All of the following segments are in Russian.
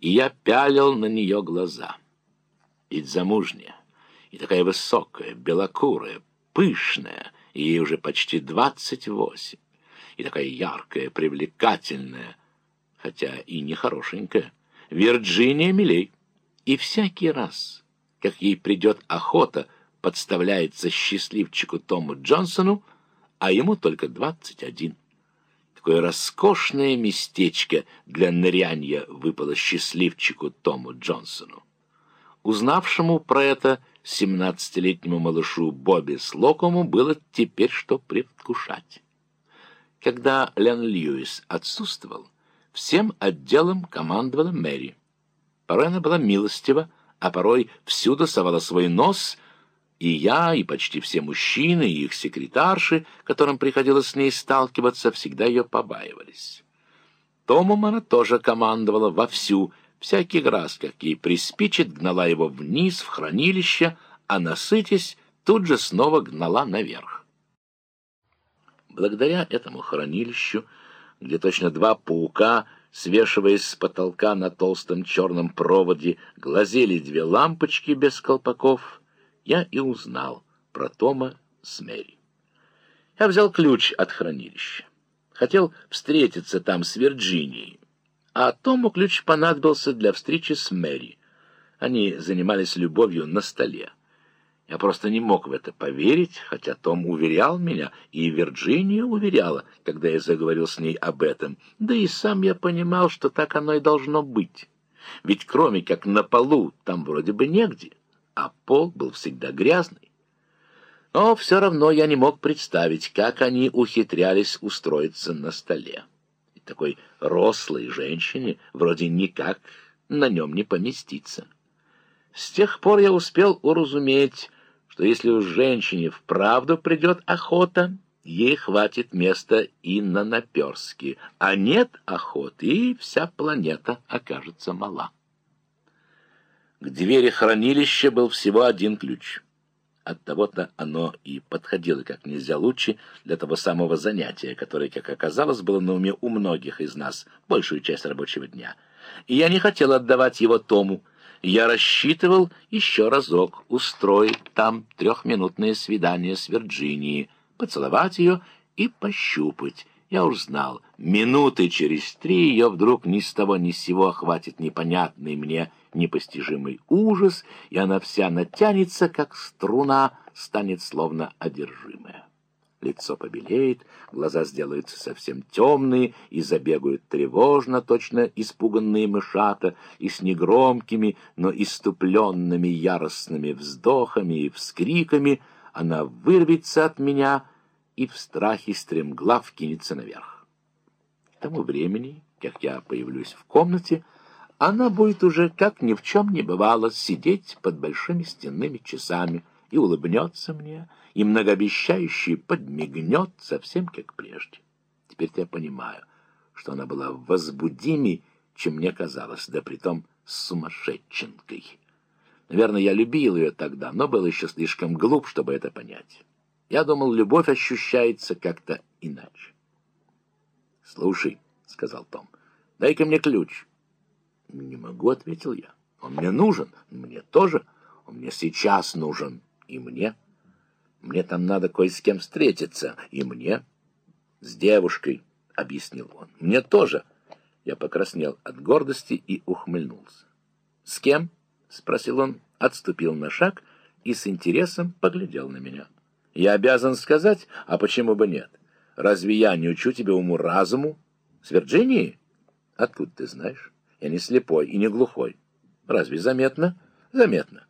и я пялил на нее глаза. Ведь замужняя, и такая высокая, белокурая, пышная, и ей уже почти двадцать восемь, и такая яркая, привлекательная, хотя и нехорошенькая, Вирджиния Милей. И всякий раз, как ей придет охота, подставляется счастливчику Тому Джонсону, а ему только двадцать один. Какое роскошное местечко для нырянья выпало счастливчику Тому Джонсону. Узнавшему про это семнадцатилетнему малышу Бобби Слокому было теперь что предвкушать. Когда Лен Льюис отсутствовал, всем отделом командовала Мэри. Порой она была милостива, а порой всюду совала свой нос, и я, и почти все мужчины, и их секретарши, которым приходилось с ней сталкиваться, всегда ее побаивались. Томом она тоже командовала вовсю, всякий раз, как ей приспичит, гнала его вниз, в хранилище, а, насытясь, тут же снова гнала наверх. Благодаря этому хранилищу, где точно два паука, свешиваясь с потолка на толстом черном проводе, глазели две лампочки без колпаков, я и узнал про Тома с Мэри. Я взял ключ от хранилища. Хотел встретиться там с Вирджинией, а Тому ключ понадобился для встречи с Мэри. Они занимались любовью на столе. Я просто не мог в это поверить, хотя Том уверял меня, и Вирджиния уверяла, когда я заговорил с ней об этом. Да и сам я понимал, что так оно и должно быть. Ведь кроме как на полу там вроде бы негде, а пол был всегда грязный. Но все равно я не мог представить, как они ухитрялись устроиться на столе. И такой рослой женщине вроде никак на нем не поместиться. С тех пор я успел уразуметь, что если у женщине вправду придет охота, ей хватит места и на наперске, а нет охоты, и вся планета окажется мала. К двери хранилища был всего один ключ. Оттого-то оно и подходило как нельзя лучше для того самого занятия, которое, как оказалось, было на уме у многих из нас большую часть рабочего дня. И я не хотел отдавать его Тому, я рассчитывал еще разок устроить там трехминутное свидание с Вирджинией, поцеловать ее и пощупать. Я уж знал, минуты через три ее вдруг ни с того ни с сего охватит непонятный мне непостижимый ужас, и она вся натянется, как струна, станет словно одержимая. Лицо побелеет, глаза сделаются совсем темные и забегают тревожно, точно испуганные мышата, и с негромкими, но иступленными яростными вздохами и вскриками она вырвется от меня и в страхе стремглав кинется наверх. К тому времени, как я появлюсь в комнате, она будет уже, как ни в чем не бывало, сидеть под большими стенными часами и улыбнется мне, и многообещающе подмигнет совсем как прежде. Теперь я понимаю, что она была возбудимей, чем мне казалось, да притом сумасшедшенкой. Наверное, я любил ее тогда, но был еще слишком глуп, чтобы это понять. Я думал, любовь ощущается как-то иначе. — Слушай, — сказал Том, — дай-ка мне ключ. — Не могу, — ответил я. — Он мне нужен, мне тоже. Он мне сейчас нужен, и мне. — мне там надо кое с кем встретиться. И мне. С девушкой, — объяснил он. Мне тоже. Я покраснел от гордости и ухмыльнулся. С кем? — спросил он, отступил на шаг и с интересом поглядел на меня. Я обязан сказать, а почему бы нет? Разве я не учу тебя уму-разуму? С Вирджинии? Откуда ты знаешь? Я не слепой и не глухой. Разве заметно? Заметно.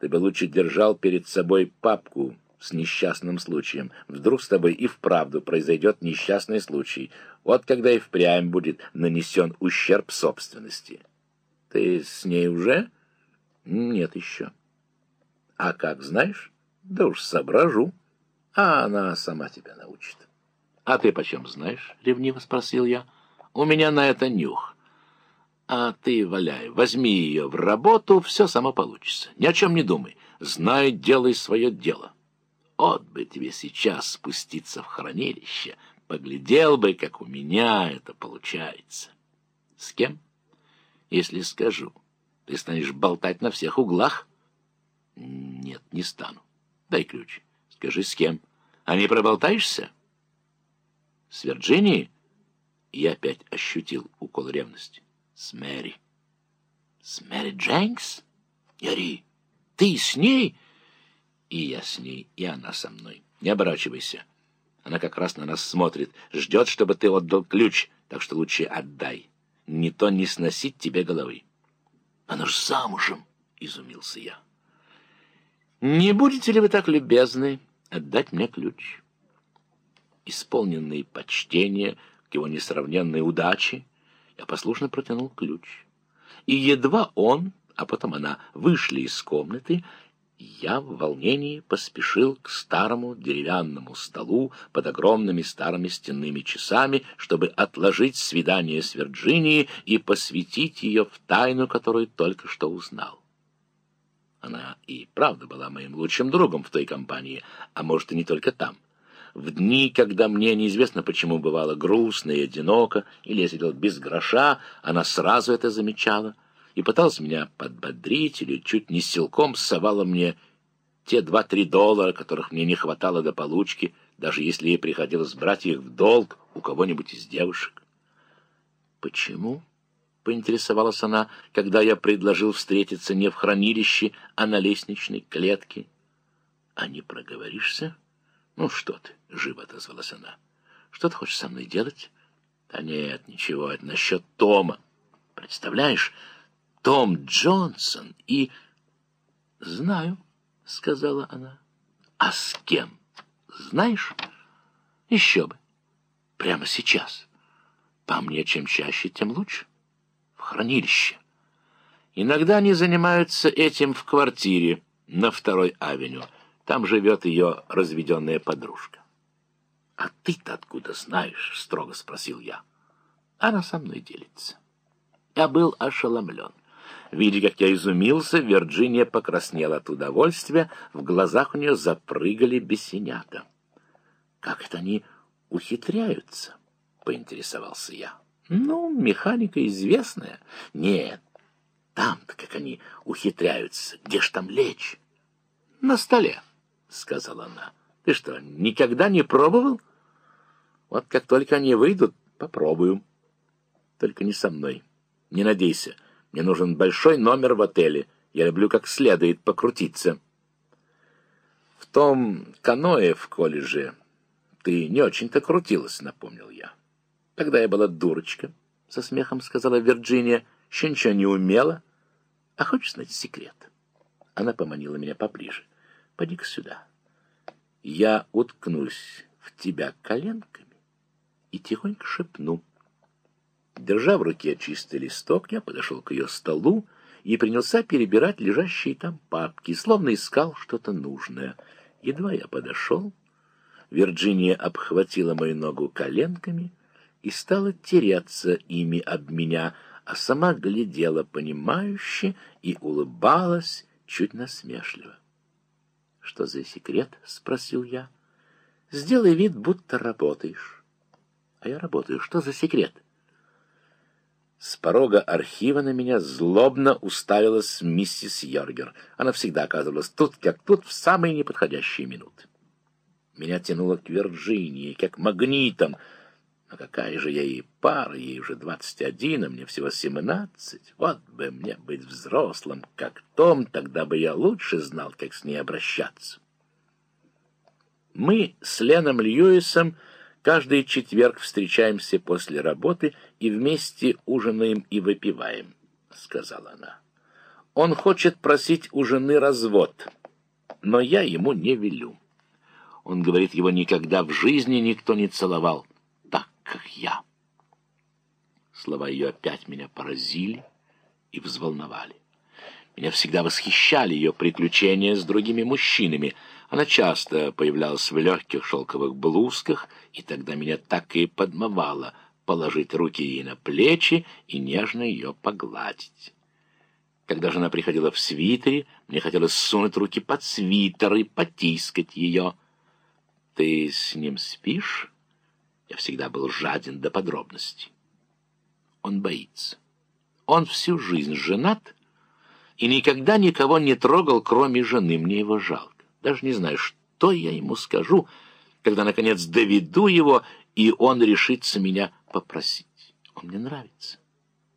Ты бы лучше держал перед собой папку с несчастным случаем. Вдруг с тобой и вправду произойдет несчастный случай. Вот когда и впрямь будет нанесен ущерб собственности. Ты с ней уже? Нет еще. А как знаешь? Да уж соображу. А она сама тебя научит. А ты почем знаешь? Ревниво спросил я. У меня на это нюх. А ты, валяй, возьми ее в работу, все само получится. Ни о чем не думай. Знай, делай свое дело. Вот бы тебе сейчас спуститься в хранилище, поглядел бы, как у меня это получается. С кем? Если скажу, ты станешь болтать на всех углах? Нет, не стану. Дай ключ. Скажи, с кем? А не проболтаешься? С Вирджинией? Я опять ощутил укол ревности. С Мэри. С Мэри Дженкс? Яри, ты с ней? И я с ней, и она со мной. Не оборачивайся. Она как раз на нас смотрит, ждет, чтобы ты отдал ключ, так что лучше отдай. Не то не сносить тебе головы. Она ж замужем, изумился я. Не будете ли вы так любезны отдать мне ключ? Исполненный почтения к его несравненной удаче, я послушно протянул ключ. И едва он, а потом она вышли из комнаты, я в волнении поспешил к старому деревянному столу под огромными старыми стенными часами, чтобы отложить свидание с Вирджинией и посвятить ее в тайну, которую только что узнал. Она и правда была моим лучшим другом в той компании, а может и не только там. В дни, когда мне неизвестно почему бывало грустно и одиноко, или я сидел без гроша, она сразу это замечала — и пыталась меня подбодрить или чуть не силком совала мне те два-три доллара, которых мне не хватало до получки, даже если ей приходилось брать их в долг у кого-нибудь из девушек. «Почему?» — поинтересовалась она, когда я предложил встретиться не в хранилище, а на лестничной клетке. «А не проговоришься?» «Ну что ты?» — живо отозвалась она. «Что ты хочешь со мной делать?» «Да нет, ничего, это насчет Тома. Представляешь, том Джонсон и... — Знаю, — сказала она. — А с кем? Знаешь? Еще бы. Прямо сейчас. По мне, чем чаще, тем лучше. В хранилище. Иногда они занимаются этим в квартире на второй авеню. Там живет ее разведенная подружка. — А ты-то откуда знаешь? — строго спросил я. Она со мной делится. Я был ошеломлен. Видя, как я изумился, Вирджиния покраснела от удовольствия, в глазах у нее запрыгали бесенята. «Как это они ухитряются?» — поинтересовался я. «Ну, механика известная. Нет, там-то как они ухитряются. Где ж там лечь?» «На столе», — сказала она. «Ты что, никогда не пробовал?» «Вот как только они выйдут, попробую. Только не со мной. Не надейся». Мне нужен большой номер в отеле. Я люблю как следует покрутиться. В том каное в колледже ты не очень-то крутилась, напомнил я. Тогда я была дурочка, со смехом сказала Вирджиния, еще ничего не умела. А хочешь знать секрет? Она поманила меня поближе. Поди-ка сюда. Я уткнусь в тебя коленками и тихонько шепну — Держа в руке чистый листок, я подошел к ее столу и принялся перебирать лежащие там папки, словно искал что-то нужное. Едва я подошел, Вирджиния обхватила мою ногу коленками и стала тереться ими об меня, а сама глядела понимающе и улыбалась чуть насмешливо. — Что за секрет? — спросил я. — Сделай вид, будто работаешь. — А я работаю. Что за секрет? — с порога архива на меня злобно уставилась миссис Йоргер. Она всегда оказывалась тут, как тут, в самые неподходящие минуты. Меня тянуло к Вирджинии, как магнитом. Но какая же я ей пара, ей уже двадцать один, а мне всего семнадцать. Вот бы мне быть взрослым, как Том, тогда бы я лучше знал, как с ней обращаться. Мы с Леном Льюисом Каждый четверг встречаемся после работы и вместе ужинаем и выпиваем, — сказала она. Он хочет просить у жены развод, но я ему не велю. Он говорит, его никогда в жизни никто не целовал, как я. Слова ее опять меня поразили и взволновали. Меня всегда восхищали ее приключения с другими мужчинами. Она часто появлялась в легких шелковых блузках, и тогда меня так и подмывало положить руки ей на плечи и нежно ее погладить. Когда же она приходила в свитере, мне хотелось сунуть руки под свитер и потискать ее. «Ты с ним спишь?» Всегда был жаден до подробностей. Он боится. Он всю жизнь женат и никогда никого не трогал, кроме жены. Мне его жалко. Даже не знаю, что я ему скажу, когда, наконец, доведу его, и он решится меня попросить. Он мне нравится.